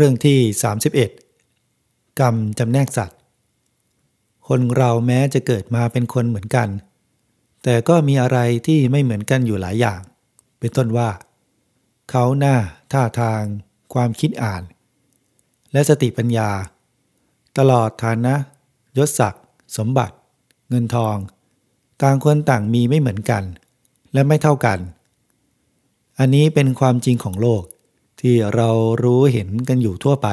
เรื่องที่ 31 กรรมจำแนกสัตว์ คนเราแม้จะเกิดมาเป็นคนเหมือนกัน แต่ก็มีอะไรที่ไม่เหมือนกันอยู่หลายอย่าง เป็นต้นว่า เขาหน้า ท่าทาง ความคิดอ่าน และสติปัญญา ตลอดฐานะ ยศศักดิ์สมบัติ เงินทอง ต่างคนต่างมีไม่เหมือนกัน และไม่เท่ากัน อันนี้เป็นความจริงของโลก ที่เรารู้เห็นกันอยู่ทั่วไป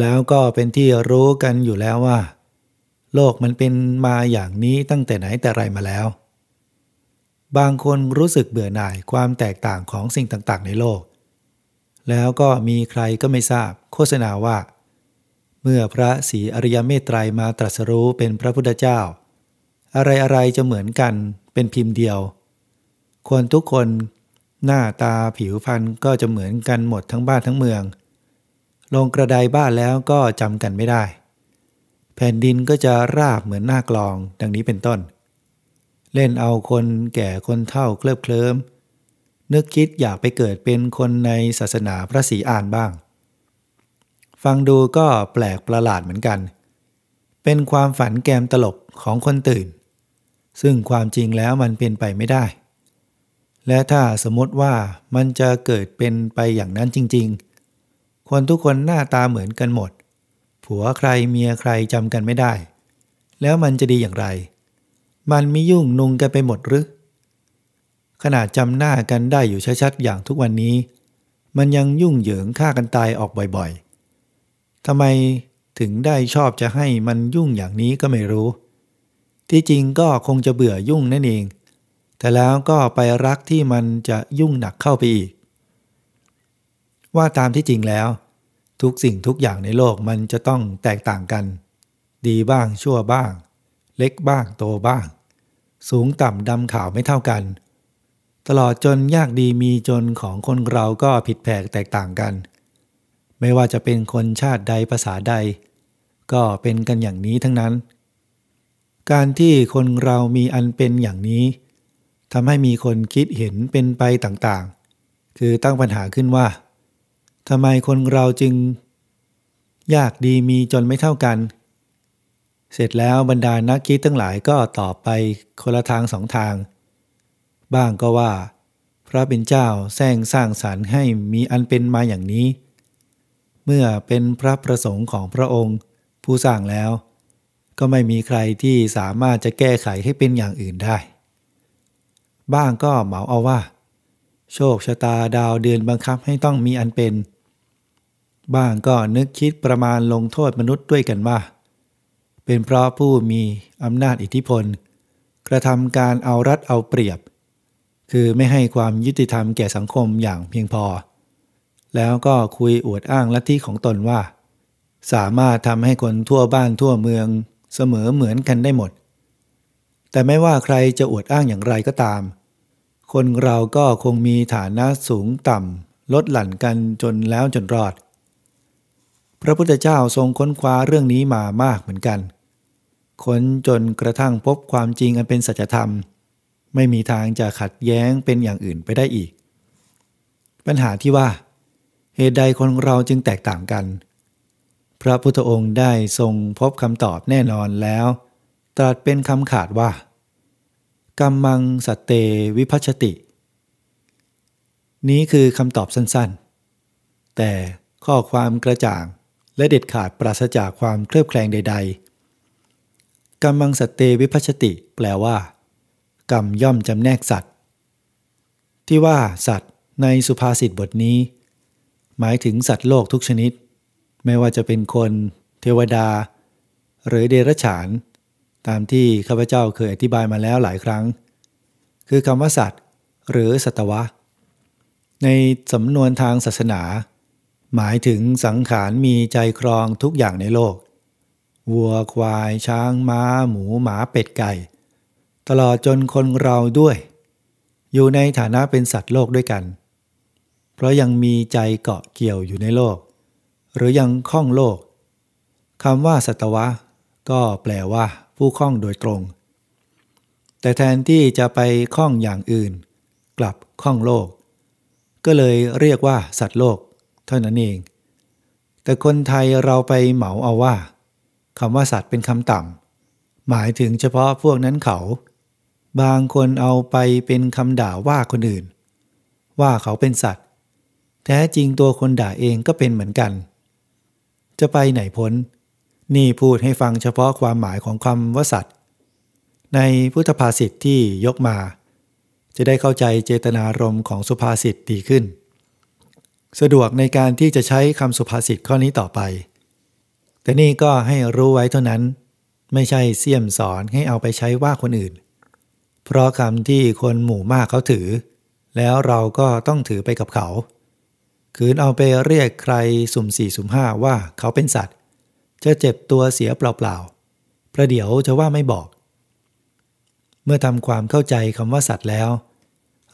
แล้วก็เป็นที่รู้กันอยู่แล้วว่า โลกมันเป็นมาอย่างนี้ตั้งแต่ไหนแต่ไรมาแล้ว บางคนรู้สึกเบื่อหน่ายความแตกต่างของสิ่งต่างๆ ในโลก แล้วก็มีใครก็ไม่ทราบโฆษณาว่า เมื่อพระศรีอริยเมตไตรมาตรัสรู้เป็นพระพุทธเจ้า อะไรๆจะเหมือนกันเป็นพิมพ์เดียว คนทุกคน หน้าตาผิวพรรณก็จะเหมือนกันหมดทั้งบ้านทั้งเมือง ลงกระไดบ้านแล้วก็จำกันไม่ได้ แผ่นดินก็จะราบเหมือนหน้ากลองดังนี้เป็นต้น เล่นเอาคนแก่คนเฒ่าเคลิบเคลิ้มนึกคิดอยากไปเกิดเป็นคนในศาสนาพระศรีอานบ้าง ฟังดูก็แปลกประหลาดเหมือนกัน เป็นความฝันแกมตลกของคนตื่น ซึ่งความจริงแล้วมันเป็นไปไม่ได้ และถ้าสมมติว่ามันจะเกิดเป็นไปอย่างนั้นจริง ๆ คนทุกคนหน้าตาเหมือนกันหมด ผัวใครเมียใครจำกันไม่ได้ แล้วมันจะดีอย่างไร มันม่ยุ่งนุงกันไปหมดหรือ ขนาดจำหน้ากันได้อยู่ชัดๆอย่างทุกวันนี้ มันยังยุ่งเหยิงฆ่ากันตายออกบ่อยๆทำไมถึงได้ชอบจะให้มันยุ่งอย่างนี้ก็ไม่รู้ ที่จริงก็คงจะเบื่อยุ่งนั่นเอง แต่แล้วก็ไปรักที่มันจะยุ่งหนักเข้าไปอีก ว่าตามที่จริงแล้ว ทุกสิ่งทุกอย่างในโลกมันจะต้องแตกต่างกัน ดีบ้างชั่วบ้าง เล็กบ้างโตบ้าง สูงต่ำดำขาวไม่เท่ากัน ตลอดจนยากดีมีจนของคนเราก็ผิดแผกแตกต่างกัน ไม่ว่าจะเป็นคนชาติใดภาษาใด ก็เป็นกันอย่างนี้ทั้งนั้น การที่คนเรามีอันเป็นอย่างนี้ ทำให้มีคนคิดเห็นเป็นไปต่างๆ คือตั้งปัญหาขึ้นว่าทำไมคนเราจึง ยากดีมีจนไม่เท่ากัน เสร็จแล้วบรรดานักคิดทั้งหลายก็ตอบไปคนละทางสองทาง บ้างก็ว่า พระเป็นเจ้าแซงสร้างสารรค์ให้มีอันเป็นมาอย่างนี้ เมื่อเป็นพระประสงค์ของพระองค์ ผู้สร้างแล้ว ก็ไม่มีใครที่สามารถจะแก้ไขให้เป็นอย่างอื่นได้ บ้างก็เหมาเอาว่า โชคชะตาดาวเดือนบังคับให้ต้องมีอันเป็น บ้างก็นึกคิดประมาณลงโทษมนุษย์ด้วยกันว่า เป็นเพราะผู้มีอำนาจอิทธิพล กระทำการเอารัดเอาเปรียบ คือไม่ให้ความยุติธรรมแก่สังคมอย่างเพียงพอ แล้วก็คุยอวดอ้างลัทธิของตนว่า สามารถทำให้คนทั่วบ้านทั่วเมืองเสมอเหมือนกันได้หมดแต่ไม่ว่าใครจะอวดอ้างอย่างไรก็ตาม คนเราก็คงมีฐานะสูงต่ำลดหลั่นกันจนแล้วจนรอด พระพุทธเจ้าทรงค้นคว้าเรื่องนี้มามากเหมือนกัน ค้นจนกระทั่งพบความจริงอันเป็นสัจธรรม ไม่มีทางจะขัดแย้งเป็นอย่างอื่นไปได้อีก ปัญหาที่ว่า เหตุใดคนเราจึงแตกต่างกัน พระพุทธองค์ได้ทรงพบคำตอบแน่นอนแล้ว ตรัสเป็นคำขาดว่า กัมมังสัตเตวิพัชติ นี้คือคำตอบสั้นๆ แต่ข้อความกระจ่างและเด็ดขาดปราศจากความเคลือบแคลงใด ๆกัมมังสัตเตวิพัชติ แปลว่า กรรมย่อมจำแนกสัตว์ ที่ว่าสัตว์ในสุภาษิตบทนี้ หมายถึงสัตว์โลกทุกชนิด ไม่ว่าจะเป็นคน เทวดา หรือเดรัจฉาน ตามที่ข้าพเจ้าเคยอธิบายมาแล้วหลายครั้ง คือคำว่าสัตว์ หรือสัตวะ ในสำนวนทางศาสนา หมายถึงสังขารมีใจครองทุกอย่างในโลก วัวควายช้างม้า หมูหมาเป็ดไก่ ตลอดจนคนเราด้วย อยู่ในฐานะเป็นสัตว์โลกด้วยกัน เพราะยังมีใจเกาะเกี่ยวอยู่ในโลก หรือยังคล้องโลกคำว่าสัตวะ ก็แปลว่า ผู้คล้องโดยตรง แต่แทนที่จะไปคล้องอย่างอื่น กลับคล้องโลก ก็เลยเรียกว่าสัตว์โลก เท่านั้นเอง แต่คนไทยเราไปเหมาเอาว่าคำว่าสัตว์เป็นคำต่ำหมายถึงเฉพาะพวกนั้นเขา บางคนเอาไปเป็นคำด่าว่าคนอื่น ว่าเขาเป็นสัตว์ แท้จริงตัวคนด่าเองก็เป็นเหมือนกัน จะไปไหนพ้น นี่พูดให้ฟังเฉพาะความหมายของคำว่าสัตว์ ในพุทธภาษิตที่ยกมา จะได้เข้าใจเจตนารมณ์ของสุภาษิตดีขึ้น สะดวกในการที่จะใช้คำสุภาษิตข้อนี้ต่อไป แต่นี่ก็ให้รู้ไว้เท่านั้น ไม่ใช่เสี่ยมสอนให้เอาไปใช้ว่าคนอื่น เพราะคำที่คนหมู่มากเขาถือ แล้วเราก็ต้องถือไปกับเขา คืนเอาไปเรียกใครสุ่มสี่สุ่มห้าว่าเขาเป็นสัตว์ จะเจ็บตัวเสียเปล่าๆประเดี๋ยวจะว่าไม่บอก เมื่อทำความเข้าใจคำว่าสัตว์แล้ว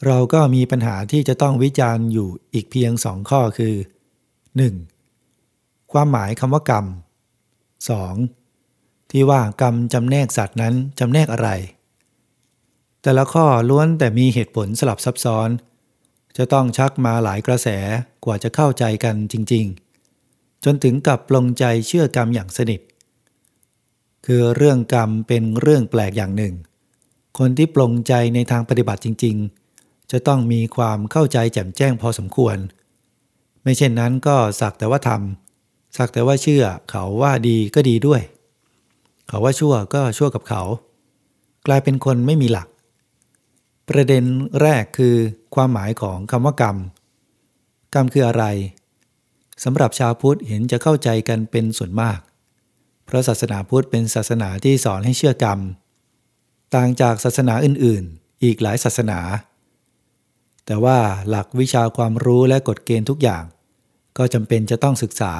เราก็มีปัญหาที่จะต้องวิจารณ์อยู่อีกเพียงสองข้อคือ 1. ความหมายคำว่ากรรม 2. ที่ว่ากรรมจำแนกสัตว์นั้นจำแนกอะไร แต่ละข้อล้วนแต่มีเหตุผลสลับซับซ้อน จะต้องชักมาหลายกระแสกว่าจะเข้าใจกันจริง ๆ จนถึงกับปลงใจเชื่อกรรมอย่างสนิท คือเรื่องกรรมเป็นเรื่องแปลกอย่างหนึ่ง คนที่ปลงใจในทางปฏิบัติจริง ๆ จะต้องมีความเข้าใจแจ่มแจ้งพอสมควร ไม่เช่นนั้นก็สักแต่ว่าทำสักแต่ว่าเชื่อเขาว่าดีก็ดีด้วย เขาว่าชั่วก็ชั่วกับเขา กลายเป็นคนไม่มีหลัก ประเด็นแรกคือความหมายของคำว่ากรรม กรรมคืออะไร สำหรับชาวพุทธเห็นจะเข้าใจกันเป็นส่วนมาก เพราะศาสนาพุทธเป็นศาสนาที่สอนให้เชื่อกรรม ต่างจากศาสนาอื่นๆ อีกหลายศาสนา แต่ว่าหลักวิชาความรู้และกฎเกณฑ์ทุกอย่าง ก็จำเป็นจะต้องศึกษา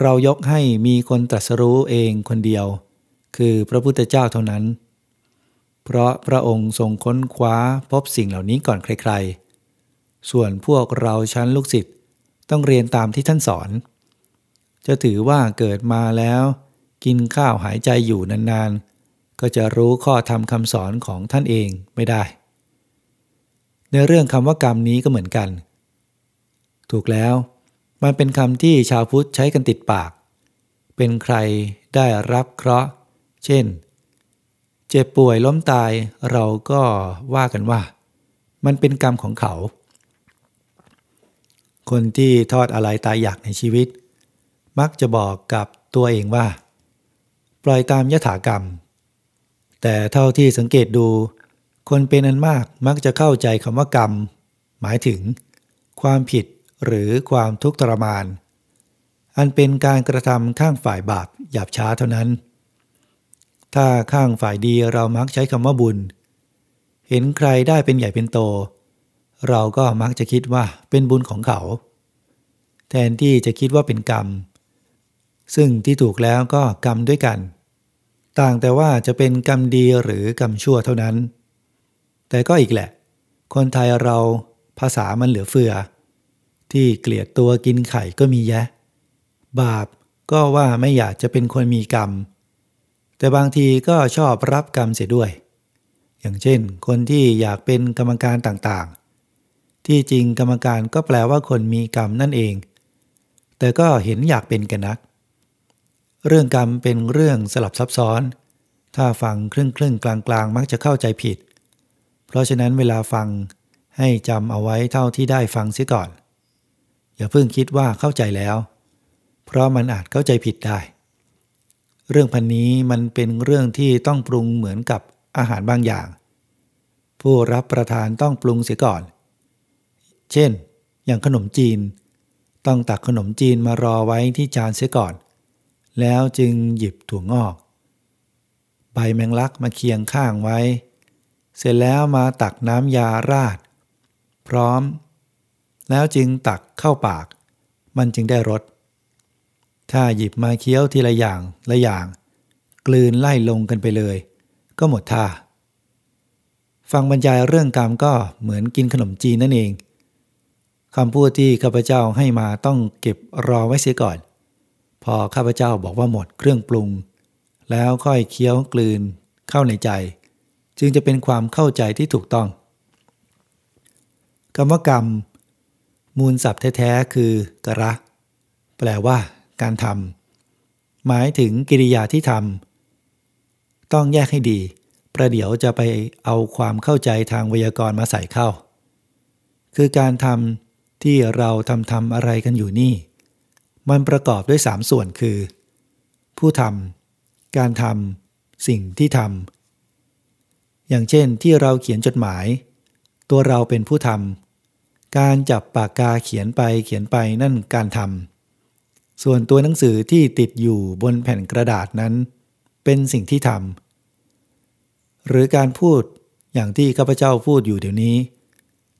เรายกให้มีคนตรัสรู้เองคนเดียว คือพระพุทธเจ้าเท่านั้น เพราะพระองค์ทรงค้นคว้าพบสิ่งเหล่านี้ก่อนใครๆ ส่วนพวกเราชั้นลูกศิษย์ ต้องเรียนตามที่ท่านสอน จะถือว่าเกิดมาแล้ว กินข้าวหายใจอยู่นานๆ ก็จะรู้ข้อธรรมคำสอนของท่านเองไม่ได้ ในเรื่องคำว่ากรรมนี้ก็เหมือนกัน ถูกแล้วมันเป็นคำที่ชาวพุทธใช้กันติดปาก เป็นใครได้รับเคราะห์ เช่น เจ็บป่วยล้มตายเราก็ว่ากันว่า มันเป็นกรรมของเขา คนที่ทอดอะไรตายอยากในชีวิต มักจะบอกกับตัวเองว่า ปล่อยตามยถากรรม แต่เท่าที่สังเกตดู คนเป็นอันมากมักจะเข้าใจคำว่ากรรม หมายถึง ความผิดหรือความทุกข์ทรมาน อันเป็นการกระทำข้างฝ่ายบาปหยาบช้าเท่านั้น ถ้าข้างฝ่ายดีเรามักใช้คำว่าบุญ เห็นใครได้เป็นใหญ่เป็นโต เราก็มักจะคิดว่าเป็นบุญของเขา แทนที่จะคิดว่าเป็นกรรม ซึ่งที่ถูกแล้วก็กรรมด้วยกัน ต่างแต่ว่าจะเป็นกรรมดีหรือกรรมชั่วเท่านั้น แต่ก็อีกแหละ คนไทยเราภาษามันเหลือเฟือ ที่เกลียดตัวกินไข่ก็มีแยะ บาปก็ว่าไม่อยากจะเป็นคนมีกรรม แต่บางทีก็ชอบรับกรรมเสียด้วย อย่างเช่น คนที่อยากเป็นกรรมการต่าง ที่จริงกรรมการก็แปลว่าคนมีกรรมนั่นเอง แต่ก็เห็นอยากเป็นกันนัก เรื่องกรรมเป็นเรื่องสลับซับซ้อน ถ้าฟังครึ่งครึ่งกลางกลางมักจะเข้าใจผิด เพราะฉะนั้นเวลาฟังให้จำเอาไว้เท่าที่ได้ฟังเสียก่อน อย่าเพิ่งคิดว่าเข้าใจแล้ว เพราะมันอาจเข้าใจผิดได้ เรื่องพันนี้มันเป็นเรื่องที่ต้องปรุงเหมือนกับอาหารบางอย่าง ผู้รับประทานต้องปรุงเสียก่อน เช่น อย่างขนมจีน ต้องตักขนมจีนมารอไว้ที่จานเสียก่อน แล้วจึงหยิบถั่วงอก ใบแมงลักมาเคียงข้างไว้ เสร็จแล้วมาตักน้ำยาราด พร้อม แล้วจึงตักเข้าปาก มันจึงได้รสถ้าหยิบมาเคี้ยวทีละอย่างละอย่าง กลืนไล่ลงกันไปเลย ก็หมดท่า ฟังบรรยายเรื่องกรรมก็เหมือนกินขนมจีนนั่นเอง คำพูดที่ข้าพเจ้าให้มาต้องเก็บรอไว้เสียก่อน พอข้าพเจ้าบอกว่าหมดเครื่องปรุง แล้วค่อยเคี้ยวกลืนเข้าในใจ จึงจะเป็นความเข้าใจที่ถูกต้องคำว่ากรรม มูลศัพท์แท้ๆคือกระ แปลว่า การทำหมายถึงกิริยาที่ทำต้องแยกให้ดี ประเดี๋ยวจะไปเอาความเข้าใจทางไวยากรณ์มาใส่เข้า คือการทำ ที่เราทำทำอะไรกันอยู่นี่ มันประกอบด้วยสามส่วนคือ ผู้ทำการทำสิ่งที่ทำอย่างเช่นที่เราเขียนจดหมาย ตัวเราเป็นผู้ทำการจับปากกาเขียนไปเขียนไปนั่นการทำส่วนตัวหนังสือที่ติดอยู่บนแผ่นกระดาษนั้น เป็นสิ่งที่ทำหรือการพูดอย่างที่ข้าพเจ้าพูดอยู่เดี๋ยวนี้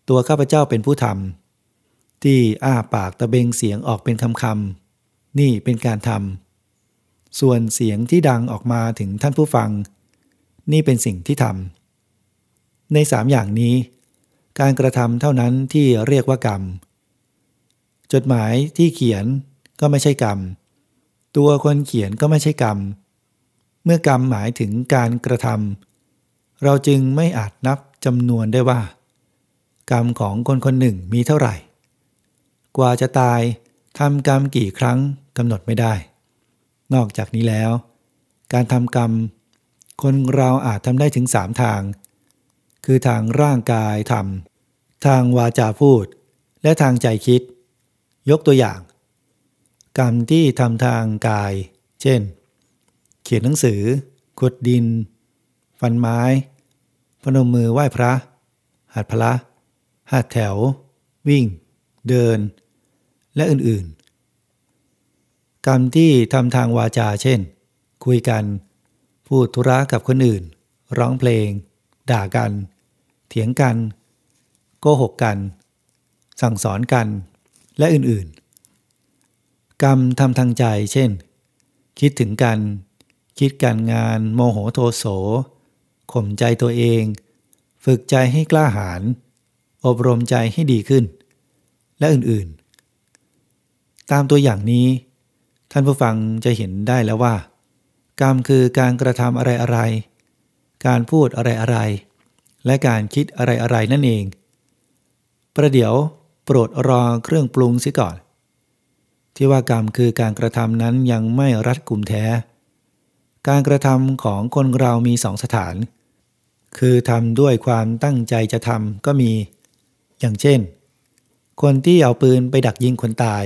ตัวข้าพเจ้าเป็นผู้ทำ ที่อ้าปากตะเบงเสียงออกเป็นคำคำนี่เป็นการทำส่วนเสียงที่ดังออกมาถึงท่านผู้ฟัง นี่เป็นสิ่งที่ทำในสามอย่างนี้ การกระทำเท่านั้นที่เรียกว่ากรรม จดหมายที่เขียนก็ไม่ใช่กรรม ตัวคนเขียนก็ไม่ใช่กรรม เมื่อกรรมหมายถึงการกระทำเราจึงไม่อาจนับจำนวนได้ว่า กรรมของคนคนหนึ่งมีเท่าไหร่ กว่าจะตายทำกรรมกี่ครั้งกำหนดไม่ได้ นอกจากนี้แล้ว การทำกรรม คนเราอาจทำได้ถึงสามทาง คือทางร่างกายทำทางวาจาพูด และทางใจคิด ยกตัวอย่าง กรรมที่ทำทางกาย เช่น เขียนหนังสือขุดดิน ฟันไม้ พนมมือไหว้พระ หัดพระหัดแถว วิ่ง เดิน และอื่นๆ กรรมที่ทำทางวาจาเช่น คุยกัน พูดธุระกับคนอื่น ร้องเพลง ด่ากัน เถียงกัน โกหกกัน สั่งสอนกัน และอื่นๆ กรรมทำทางใจเช่น คิดถึงกัน คิดการงานโมโหโทโสข่มใจตัวเอง ฝึกใจให้กล้าหาญอบรมใจให้ดีขึ้น และอื่นๆ ตามตัวอย่างนี้ ท่านผู้ฟังจะเห็นได้แล้วว่า กรรมคือการกระทำอะไรๆ การพูดอะไรๆ และการคิดอะไรๆ นั่นเอง ประเดี๋ยวโปรดรอเครื่องปรุงสิก่อน ที่ว่ากรรมคือการกระทำนั้นยังไม่รัดกุมแท้ การกระทำของคนเรามีสองสถาน คือทำด้วยความตั้งใจจะทำก็มี อย่างเช่น คนที่เอาปืนไปดักยิงคนตาย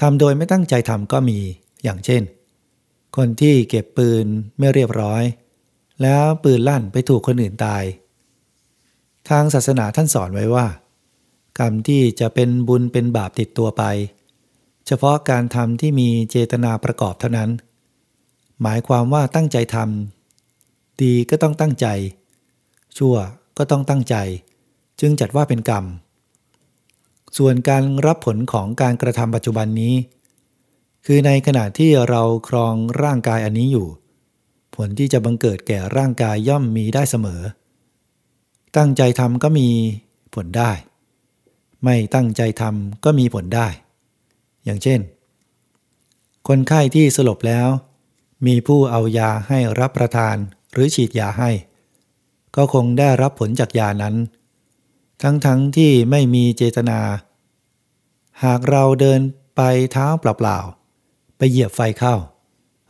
ทำโดยไม่ตั้งใจทำก็มี อย่างเช่น คนที่เก็บปืนไม่เรียบร้อย แล้วปืนลั่นไปถูกคนอื่นตาย ทางศาสนาท่านสอนไว้ว่า กรรมที่จะเป็นบุญเป็นบาปติดตัวไป เฉพาะการทำที่มีเจตนาประกอบเท่านั้น หมายความว่าตั้งใจทำดีก็ต้องตั้งใจ ชั่วก็ต้องตั้งใจ จึงจัดว่าเป็นกรรม ส่วนการรับผลของการกระทำปัจจุบันนี้ คือในขณะที่เราครองร่างกายอันนี้อยู่ ผลที่จะบังเกิดแก่ร่างกายย่อมมีได้เสมอ ตั้งใจทำก็มีผลได้ ไม่ตั้งใจทำก็มีผลได้ อย่างเช่น คนไข้ที่สลบแล้ว มีผู้เอายาให้รับประทานหรือฉีดยาให้ ก็คงได้รับผลจากยานั้น ทั้งๆทที่ไม่มีเจตนา หากเราเดินไปเท้าเปล่าๆ ไปเหยียบไฟเข้า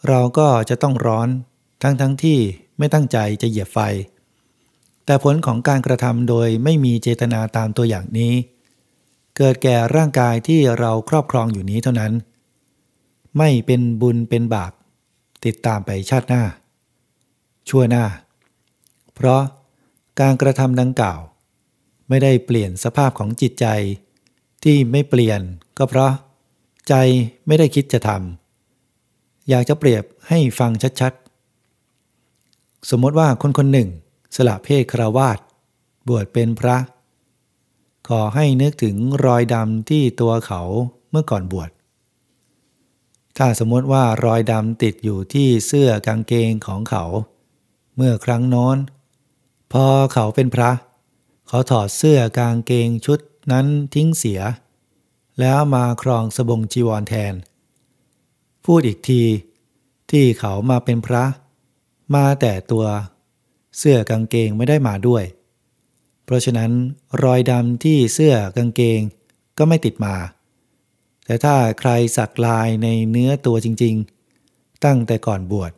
เราก็จะต้องร้อนทั้งๆทที่ไม่ตั้งใจจะเหยียบไฟ แต่ผลของการกระทำโดยไม่มีเจตนาตามตัวอย่างนี้ เกิดแก่ร่างกายที่เราครอบครองอยู่นี้เท่านั้น ไม่เป็นบุญเป็นบาปติดตามไปชาติหน้า ชั่วหน้า เพราะการกระทำดังกล่าว ไม่ได้เปลี่ยนสภาพของจิตใจ ที่ไม่เปลี่ยนก็เพราะ ใจไม่ได้คิดจะทำอยากจะเปรียบให้ฟังชัดๆ สมมติว่าคนคนหนึ่ง สละเพศคราวาสบวชเป็นพระ ขอให้นึกถึงรอยดำที่ตัวเขาเมื่อก่อนบวชถ้าสมมติว่ารอยดำติดอยู่ที่เสื้อกางเกงของเขา เมื่อครั้งโน้น พอเขาเป็นพระ เขาถอดเสื้อกางเกงชุดนั้นทิ้งเสีย แล้วมาครองสบงจีวรแทน พูดอีกทีที่เขามาเป็นพระ มาแต่ตัว เสื้อกางเกงไม่ได้มาด้วย เพราะฉะนั้นรอยดำที่เสื้อกางเกงก็ไม่ติดมา แต่ถ้าใครสักลายในเนื้อตัวจริง ๆ ตั้งแต่ก่อนบวช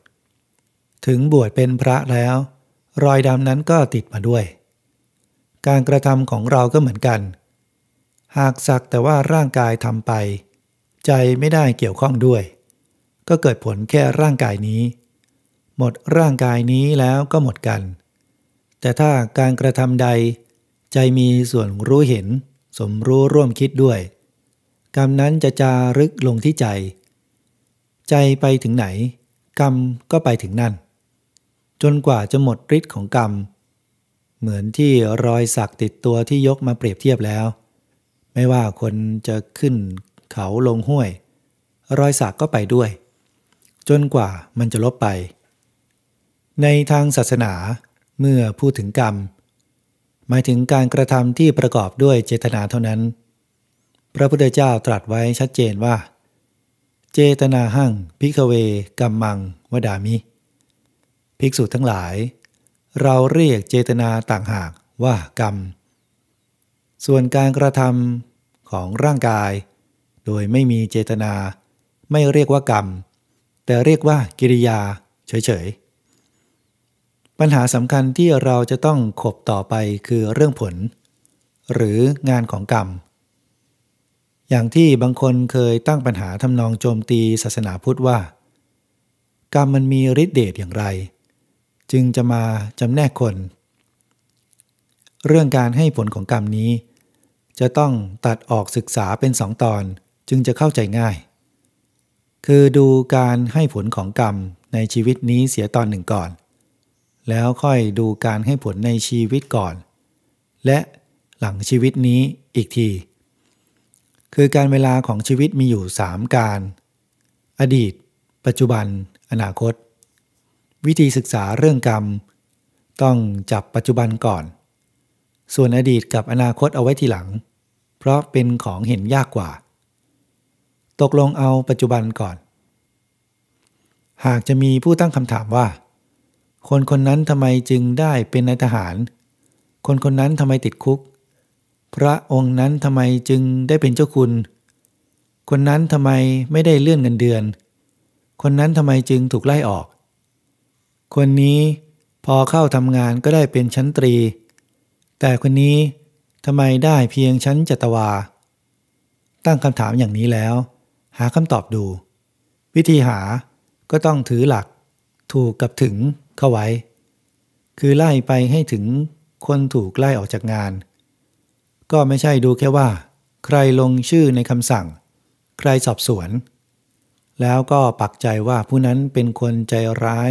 ถึงบวชเป็นพระแล้ว รอยดำนั้นก็ติดมาด้วย การกระทำของเราก็เหมือนกัน หากสักแต่ว่าร่างกายทำไป ใจไม่ได้เกี่ยวข้องด้วย ก็เกิดผลแค่ร่างกายนี้ หมดร่างกายนี้แล้วก็หมดกัน แต่ถ้าการกระทำใด ใจมีส่วนรู้เห็น สมรู้ร่วมคิดด้วย กรรมนั้นจะจารึกลงที่ใจ ใจไปถึงไหน กรรมก็ไปถึงนั่น จนกว่าจะหมดฤทธิ์ของกรรม เหมือนที่รอยสักติดตัวที่ยกมาเปรียบเทียบแล้ว ไม่ว่าคนจะขึ้นเขาลงห้วย รอยสักก็ไปด้วย จนกว่ามันจะลบไป ในทางศาสนาเมื่อพูดถึงกรรม หมายถึงการกระทำที่ประกอบด้วยเจตนาเท่านั้น พระพุทธเจ้าตรัสไว้ชัดเจนว่า เจตนาหั่งพิกเวกัมมังวดามิ ภิกษุทั้งหลาย เราเรียกเจตนาต่างหากว่ากรรม ส่วนการกระทำของร่างกาย โดยไม่มีเจตนา ไม่เรียกว่ากรรม แต่เรียกว่ากิริยาเฉยๆ ปัญหาสำคัญที่เราจะต้องขบต่อไปคือเรื่องผล หรืองานของกรรม อย่างที่บางคนเคยตั้งปัญหาทำนองโจมตีศาสนาพุทธว่า กรรมมันมีฤทธิเดชอย่างไร จึงจะมาจำแนกคน เรื่องการให้ผลของกรรมนี้ จะต้องตัดออกศึกษาเป็นสองตอนจึงจะเข้าใจง่าย คือดูการให้ผลของกรรมในชีวิตนี้เสียตอนหนึ่งก่อน แล้วค่อยดูการให้ผลในชีวิตก่อน และหลังชีวิตนี้อีกที คือการเวลาของชีวิตมีอยู่สามการ อดีต ปัจจุบัน อนาคต วิธีศึกษาเรื่องกรรม ต้องจับปัจจุบันก่อน ส่วนอดีตกับอนาคตเอาไว้ทีหลัง เพราะเป็นของเห็นยากกว่า ตกลงเอาปัจจุบันก่อน หากจะมีผู้ตั้งคำถามว่า คนคนนั้นทำไมจึงได้เป็นนายทหาร คนคนนั้นทำไมติดคุก พระองค์นั้นทำไมจึงได้เป็นเจ้าคุณ คนนั้นทำไมไม่ได้เลื่อนเงินเดือน คนนั้นทำไมจึงถูกไล่ออก คนนี้พอเข้าทำงานก็ได้เป็นชั้นตรี แต่คนนี้ทำไมได้เพียงชั้นจัตวา ตั้งคำถามอย่างนี้แล้ว หาคำตอบดู วิธีหาก็ต้องถือหลัก ถูกกับถึงเข้าไว้ คือไล่ไปให้ถึงคนถูกไล่ออกจากงาน ก็ไม่ใช่ดูแค่ว่า ใครลงชื่อในคำสั่ง ใครสอบสวน แล้วก็ปักใจว่าผู้นั้นเป็นคนใจร้าย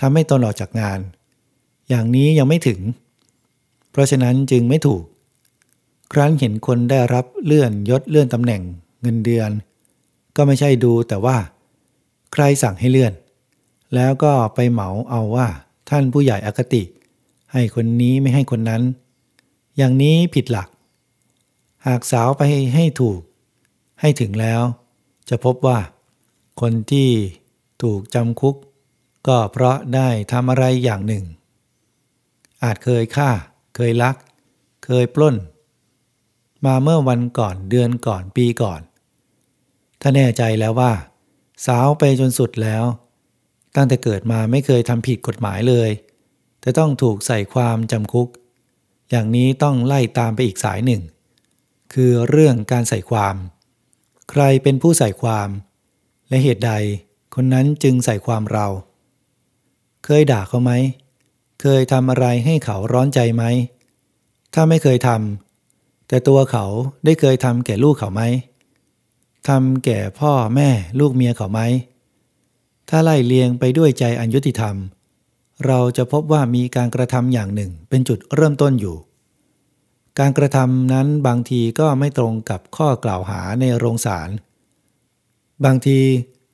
ทำให้ตนออกจากงาน อย่างนี้ยังไม่ถึง เพราะฉะนั้นจึงไม่ถูก ครั้นเห็นคนได้รับเลื่อนยศเลื่อนตำแหน่งเงินเดือน ก็ไม่ใช่ดูแต่ว่า ใครสั่งให้เลื่อน แล้วก็ไปเหมาเอาว่าท่านผู้ใหญ่อคติ ให้คนนี้ไม่ให้คนนั้น อย่างนี้ผิดหลัก หากสาวไปให้ถูก ให้ถึงแล้ว จะพบว่า คนที่ถูกจำคุก ก็เพราะได้ทำอะไรอย่างหนึ่ง อาจเคยฆ่า เคยลัก เคยปล้น มาเมื่อวันก่อนเดือนก่อนปีก่อน ถ้าแน่ใจแล้วว่า สาวไปจนสุดแล้ว ตั้งแต่เกิดมาไม่เคยทำผิดกฎหมายเลย แต่ต้องถูกใส่ความจำคุก อย่างนี้ต้องไล่ตามไปอีกสายหนึ่ง คือเรื่องการใส่ความ ใครเป็นผู้ใส่ความ และเหตุใดคนนั้นจึงใส่ความเรา เคยด่าเขาไหม เคยทำอะไรให้เขาร้อนใจไหม ถ้าไม่เคยทำ แต่ตัวเขาได้เคยทำแก่ลูกเขาไหมทำแก่พ่อแม่ลูกเมียเขาไหม ถ้าไล่เลียงไปด้วยใจอันยุติธรรม เราจะพบว่ามีการกระทำอย่างหนึ่งเป็นจุดเริ่มต้นอยู่ การกระทำนั้นบางทีก็ไม่ตรงกับข้อกล่าวหาในโรงศาล บางที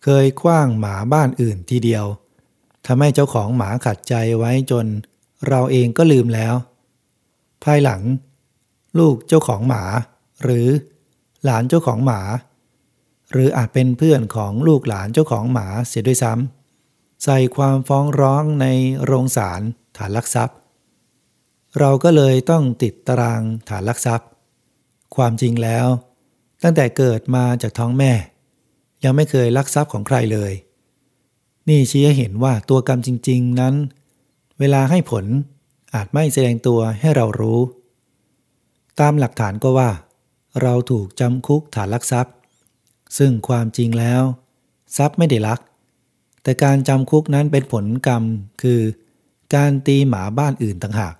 เคยคว้างหมาบ้านอื่นทีเดียว ทำให้เจ้าของหมาขัดใจไว้จนเราเองก็ลืมแล้ว ภายหลัง ลูกเจ้าของหมา หรือหลานเจ้าของหมา หรืออาจเป็นเพื่อนของลูกหลานเจ้าของหมาเสียด้วยซ้ำใส่ความฟ้องร้องในโรงศาลฐานลักทรัพย์ เราก็เลยต้องติดตารางฐานลักทรัพย์ ความจริงแล้ว ตั้งแต่เกิดมาจากท้องแม่ ยังไม่เคยลักทรัพย์ของใครเลย นี่ชี้ให้เห็นว่าตัวกรรมจริง ๆ นั้น เวลาให้ผลอาจไม่แสดงตัวให้เรารู้ ตามหลักฐานก็ว่า เราถูกจำคุกฐานลักทรัพย์ ซึ่งความจริงแล้ว ทรัพย์ไม่ได้ลัก แต่การจำคุกนั้นเป็นผลกรรมคือ การตีหมาบ้านอื่นต่างหาก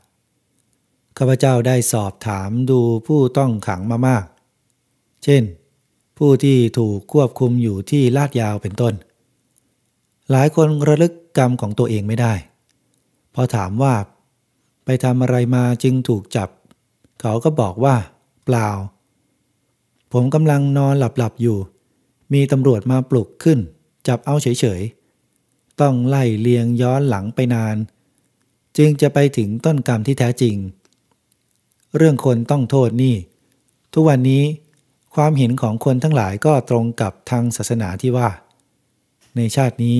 ข้าพเจ้าได้สอบถามดูผู้ต้องขังมามาก เช่น ผู้ที่ถูกควบคุมอยู่ที่ลาดยาวเป็นต้น หลายคนระลึกกรรมของตัวเองไม่ได้ พอถามว่า ไปทำอะไรมาจึงถูกจับ เขาก็บอกว่า เปล่า ผมกำลังนอนหลับๆอยู่ มีตำรวจมาปลุกขึ้น จับเอาเฉยๆ ต้องไล่เลียงย้อนหลังไปนาน จึงจะไปถึงต้นกรรมที่แท้จริง เรื่องคนต้องโทษนี่ ทุกวันนี้ความเห็นของคนทั้งหลายก็ตรงกับทางศาสนาที่ว่า ในชาตินี้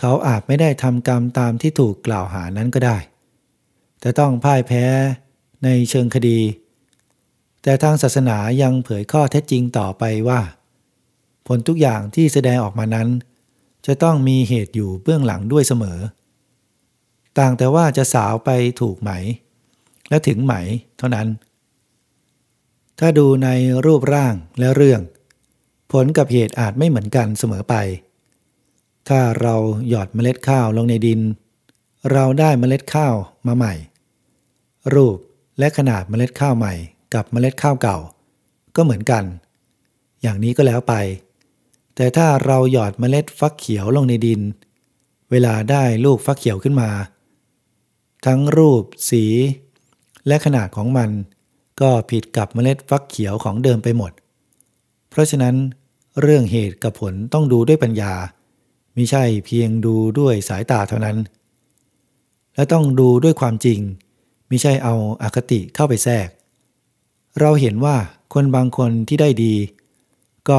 เขาอาจไม่ได้ทำกรรมตามที่ถูกกล่าวหานั้นก็ได้ แต่ต้องพ่ายแพ้ในเชิงคดี แต่ทางศาสนายังเผยข้อเท็จจริงต่อไปว่า ผลทุกอย่างที่แสดงออกมานั้น จะต้องมีเหตุอยู่เบื้องหลังด้วยเสมอ ต่างแต่ว่าจะสาวไปถูกไหม และถึงไหมเท่านั้น ถ้าดูในรูปร่างและเรื่อง ผลกับเหตุอาจไม่เหมือนกันเสมอไป ถ้าเราหยอดเมล็ดข้าวลงในดิน เราได้เมล็ดข้าวมาใหม่ รูปและขนาดเมล็ดข้าวใหม่ กับเมล็ดข้าวเก่า ก็เหมือนกัน อย่างนี้ก็แล้วไป แต่ถ้าเราหยอดเมล็ดฟักเขียวลงในดิน เวลาได้ลูกฟักเขียวขึ้นมา ทั้งรูปสี และขนาดของมัน ก็ผิดกับเมล็ดฟักเขียวของเดิมไปหมด เพราะฉะนั้น เรื่องเหตุกับผลต้องดูด้วยปัญญา มิใช่เพียงดูด้วยสายตาเท่านั้น และต้องดูด้วยความจริง มิใช่เอาอาคติเข้าไปแทรก เราเห็นว่าคนบางคนที่ได้ดี ก็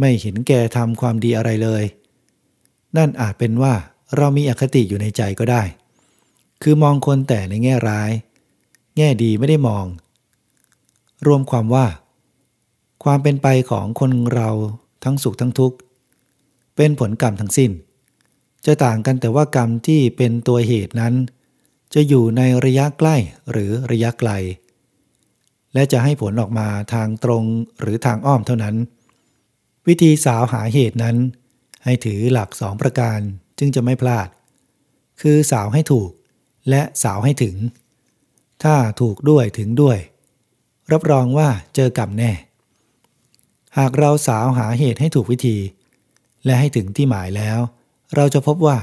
ไม่เห็นแก่ทำความดีอะไรเลย นั่นอาจเป็นว่าเรามีอคติอยู่ในใจก็ได้ คือมองคนแต่ในแง่ร้าย แง่ดีไม่ได้มอง รวมความว่า ความเป็นไปของคนเราทั้งสุขทั้งทุกข์ เป็นผลกรรมทั้งสิ้น จะต่างกันแต่ว่ากรรมที่เป็นตัวเหตุนั้น จะอยู่ในระยะใกล้หรือระยะไกล และจะให้ผลออกมาทางตรงหรือทางอ้อมเท่านั้น วิธีสาวหาเหตุนั้น ให้ถือหลักสองประการจึงจะไม่พลาด คือสาวให้ถูกและสาวให้ถึง ถ้าถูกด้วยถึงด้วย รับรองว่าเจอกรรมแน่ หากเราสาวหาเหตุให้ถูกวิธี และให้ถึงที่หมายแล้ว เราจะพบว่า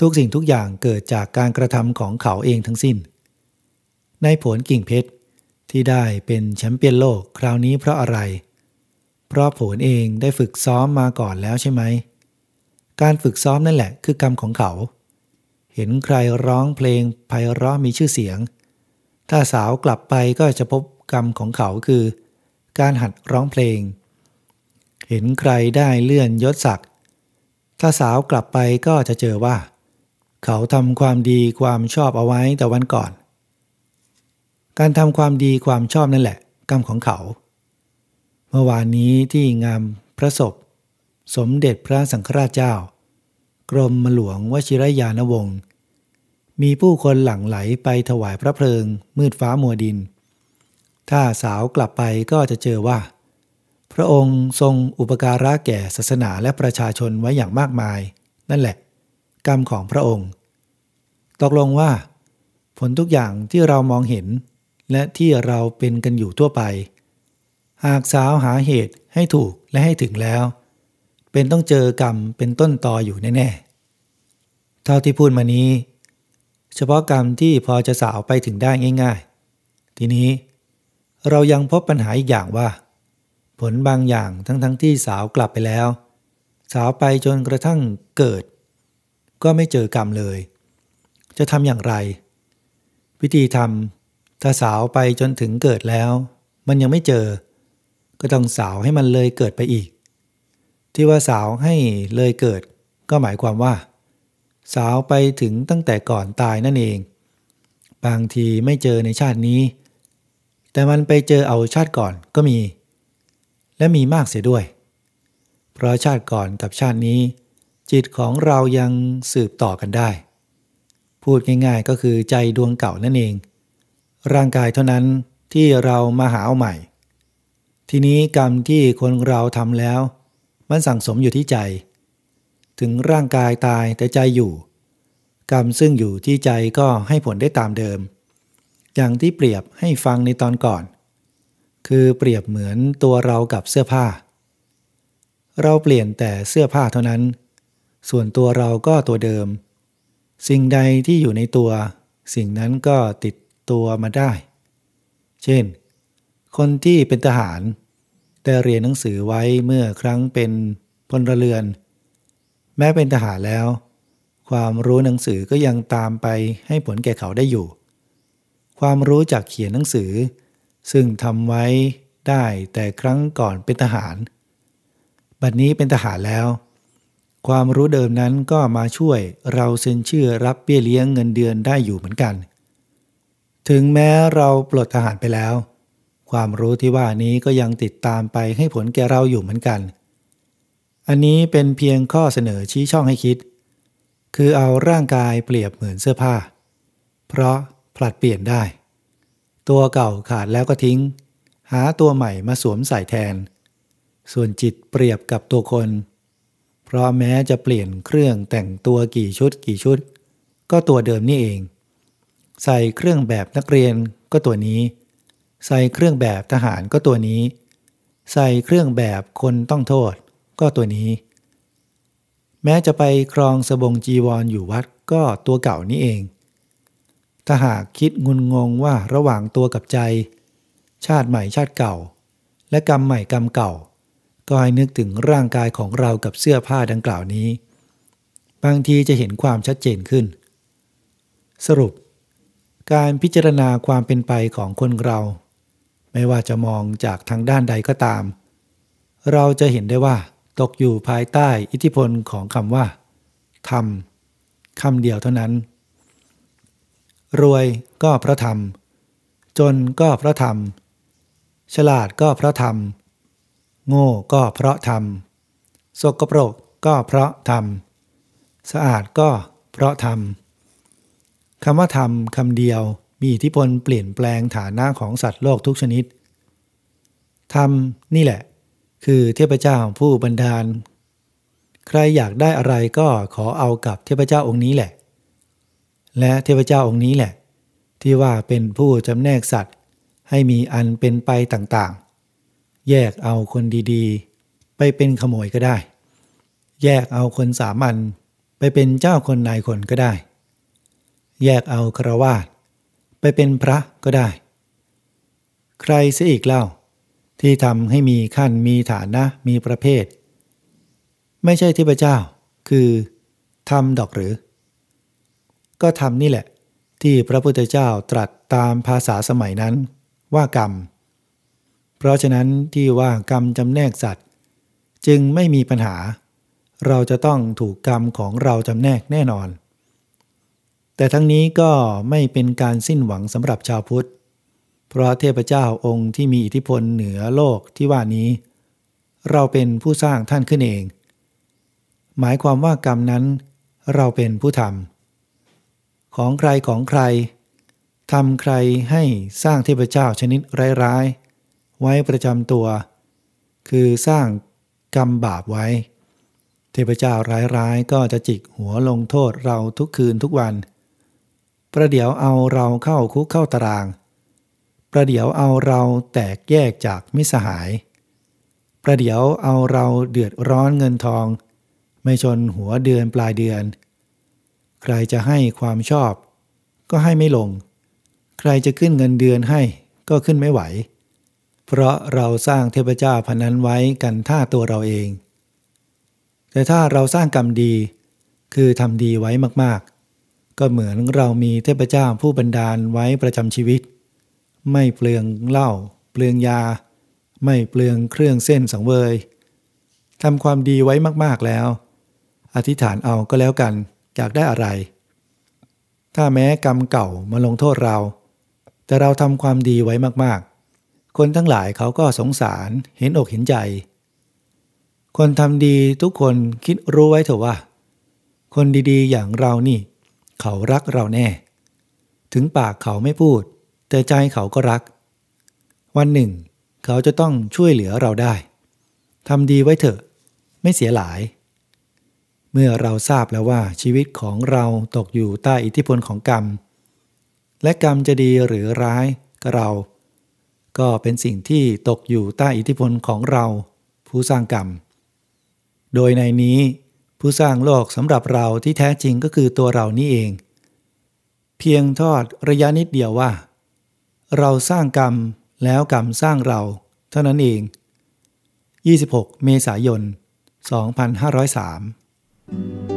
ทุกสิ่งทุกอย่างเกิดจากการกระทำของเขาเองทั้งสิ้น ในผลกิ่งเพชรที่ได้เป็นแชมเปี้ยนโลกคราวนี้เพราะอะไร เพราะผลเองได้ฝึกซ้อมมาก่อนแล้วใช่ไหม การฝึกซ้อมนั่นแหละคือกรรมของเขา เห็นใครร้องเพลงไพเราะมีชื่อเสียง ถ้าสาวกลับไปก็จะพบกรรมของเขาคือ การหัดร้องเพลง เห็นใครได้เลื่อนยศศักดิ์ถ้าสาวกลับไปก็จะเจอว่า เขาทำความดีความชอบเอาไว้แต่วันก่อน การทำความดีความชอบนั่นแหละ กรรมของเขา เมื่อวานนี้ที่งามพระศพ สมเด็จพระสังฆราชเจ้า กรมหลวงวชิรยานวงศ์มีผู้คนหลั่งไหลไปถวายพระเพลิง มืดฟ้ามัวดิน ถ้าสาวกลับไปก็จะเจอว่า พระองค์ทรงอุปการะแก่ศาสนาและประชาชนไว้อย่างมากมาย นั่นแหละ กรรมของพระองค์ ตกลงว่า ผลทุกอย่างที่เรามองเห็น และที่เราเป็นกันอยู่ทั่วไป หากสาวหาเหตุให้ถูกและให้ถึงแล้ว เป็นต้องเจอกรรมเป็นต้นตออยู่แน่ๆเท่าที่พูดมานี้ เฉพาะกรรมที่พอจะสาวไปถึงได้ง่าย ๆ ทีนี้ เรายังพบปัญหาอีกอย่างว่า ผลบางอย่างทั้งๆทที่สาวกลับไปแล้ว สาวไปจนกระทั่งเกิด ก็ไม่เจอกรรมเลย จะทำอย่างไร วิธีทำถ้าสาวไปจนถึงเกิดแล้ว มันยังไม่เจอ ก็ต้องสาวให้มันเลยเกิดไปอีก ที่ว่าสาวให้เลยเกิด ก็หมายความว่า สาวไปถึงตั้งแต่ก่อนตายนั่นเอง บางทีไม่เจอในชาตินี้ แต่มันไปเจอเอาชาติก่อนก็มี และมีมากเสียด้วย เพราะชาติก่อนกับชาตินี้ จิตของเรายังสืบต่อกันได้ พูดง่ายๆก็คือใจดวงเก่านั่นเอง ร่างกายเท่านั้นที่เรามาหาเอาใหม่ ทีนี้กรรมที่คนเราทำแล้ว มันสั่งสมอยู่ที่ใจ ถึงร่างกายตายแต่ใจอยู่ กรรมซึ่งอยู่ที่ใจก็ให้ผลได้ตามเดิม อย่างที่เปรียบให้ฟังในตอนก่อน คือเปรียบเหมือนตัวเรากับเสื้อผ้า เราเปลี่ยนแต่เสื้อผ้าเท่านั้น ส่วนตัวเราก็ตัวเดิม สิ่งใดที่อยู่ในตัว สิ่งนั้นก็ติดตัวมาได้ เช่น คนที่เป็นทหาร แต่เรียนหนังสือไว้เมื่อครั้งเป็นพลเรือน แม้เป็นทหารแล้ว ความรู้หนังสือก็ยังตามไปให้ผลแก่เขาได้อยู่ ความรู้จากเขียนหนังสือ ซึ่งทำไว้ได้แต่ครั้งก่อนเป็นทหาร บัดนี้เป็นทหารแล้ว ความรู้เดิมนั้นก็มาช่วยเราเซ็นชื่อรับเบี้ยเลี้ยงเงินเดือนได้อยู่เหมือนกัน ถึงแม้เราปลดทหารไปแล้ว ความรู้ที่ว่านี้ก็ยังติดตามไปให้ผลแก่เราอยู่เหมือนกัน อันนี้เป็นเพียงข้อเสนอชี้ช่องให้คิด คือเอาร่างกายเปรียบเหมือนเสื้อผ้า เพราะผลัดเปลี่ยนได้ ตัวเก่าขาดแล้วก็ทิ้ง หาตัวใหม่มาสวมใส่แทน ส่วนจิตเปรียบกับตัวคน เพราะแม้จะเปลี่ยนเครื่องแต่งตัวกี่ชุดกี่ชุด ก็ตัวเดิมนี่เอง ใส่เครื่องแบบนักเรียนก็ตัวนี้ ใส่เครื่องแบบทหารก็ตัวนี้ ใส่เครื่องแบบคนต้องโทษ ก็ตัวนี้ แม้จะไปครองสบงจีวรออยู่วัดก็ตัวเก่านี้เอง ถ้าหากคิดงุนงงว่าระหว่างตัวกับใจ ชาติใหม่ชาติเก่า และกรรมใหม่กรรมเก่า ก็ให้นึกถึงร่างกายของเรากับเสื้อผ้าดังกล่าวนี้ บางทีจะเห็นความชัดเจนขึ้น สรุป การพิจารณาความเป็นไปของคนเรา ไม่ว่าจะมองจากทางด้านใดก็ตาม เราจะเห็นได้ว่า ตกอยู่ภายใต้อิทธิพลของคำว่าธรรมคำเดียวเท่านั้น รวยก็เพราะธรรม จนก็เพราะธรรม ฉลาดก็เพราะธรรม โง่ก็เพราะธรรมสกปรกก็เพราะธรรม สะอาดก็เพราะธรรมคำว่าธรรมคำเดียวมีอิทธิพลเปลี่ยนแปลงฐานะของสัตว์โลกทุกชนิด ธรรมนี่แหละ คือเทพเจ้าผู้บันดาล ใครอยากได้อะไรก็ขอเอากับเทพเจ้าองค์นี้แหละ และเทพเจ้าองค์นี้แหละ ที่ว่าเป็นผู้จำแนกสัตว์ ให้มีอันเป็นไปต่างๆ แยกเอาคนดีๆ ไปเป็นขโมยก็ได้ แยกเอาคนสามัญไปเป็นเจ้าคนนายคนก็ได้ แยกเอาครวาสไปเป็นพระก็ได้ ใครเสียอีกเล่า ที่ทำให้มีขั้นมีฐานะมีประเภท ไม่ใช่เทพเจ้า คือทำดอกหรือ ก็ทำนี่แหละ ที่พระพุทธเจ้าตรัสตามภาษาสมัยนั้น ว่ากรรม เพราะฉะนั้นที่ว่ากรรมจำแนกสัตว์ จึงไม่มีปัญหา เราจะต้องถูกกรรมของเราจำแนกแน่นอน แต่ทั้งนี้ก็ไม่เป็นการสิ้นหวังสำหรับชาวพุทธ เพราะเทพเจ้าองค์ที่มีอิทธิพลเหนือโลกที่ว่านี้ เราเป็นผู้สร้างท่านขึ้นเอง หมายความว่ากรรมนั้นเราเป็นผู้ทำ ของใครของใครทำใครให้สร้างเทพเจ้าชนิดร้ายๆ ไว้ประจำตัว คือสร้างกรรมบาปไว้ เทพเจ้าร้ายๆ ก็จะจิกหัวลงโทษเราทุกคืนทุกวัน ประเดี๋ยวเอาเราเข้าคุกเข้าตาราง ประเดี๋ยวเอาเราแตกแยกจากมิสหาย ประเดี๋ยวเอาเราเดือดร้อนเงินทอง ไม่ชนหัวเดือนปลายเดือน ใครจะให้ความชอบ ก็ให้ไม่ลง ใครจะขึ้นเงินเดือนให้ก็ขึ้นไม่ไหว เพราะเราสร้างเทพเจ้าพนันไว้กันท่าตัวเราเอง แต่ถ้าเราสร้างกรรมดี คือทำดีไว้มากๆ ก็เหมือนเรามีเทพเจ้าผู้บันดาลไว้ประจำชีวิต ไม่เปลืองเหล้าเปลืองยา ไม่เปลืองเครื่องเส้นสังเวยทำความดีไว้มากๆแล้ว อธิษฐานเอาก็แล้วกัน อยากได้อะไร ถ้าแม้กรรมเก่ามาลงโทษเรา แต่เราทำความดีไว้มากๆ คนทั้งหลายเขาก็สงสารเห็นอกเห็นใจ คนทำดีทุกคนคิดรู้ไว้เถอะว่า คนดีๆ อย่างเรานี่ เขารักเราแน่ ถึงปากเขาไม่พูด แต่ใจเขาก็รัก วันหนึ่ง เขาจะต้องช่วยเหลือเราได้ทำดีไว้เถอะ ไม่เสียหลาย เมื่อเราทราบแล้วว่าชีวิตของเราตกอยู่ใต้อิทธิพลของกรรม และกรรมจะดีหรือร้ายกับเรา ก็เป็นสิ่งที่ตกอยู่ใต้อิทธิพลของเรา ผู้สร้างกรรม โดยในนี้ ผู้สร้างโลกสำหรับเราที่แท้จริงก็คือตัวเรานี่เอง เพียงทอดระยะนิดเดียวว่า เราสร้างกรรมแล้วกรรมสร้างเรา เท่านั้นเอง 26 เมษายน 2503 Thank you.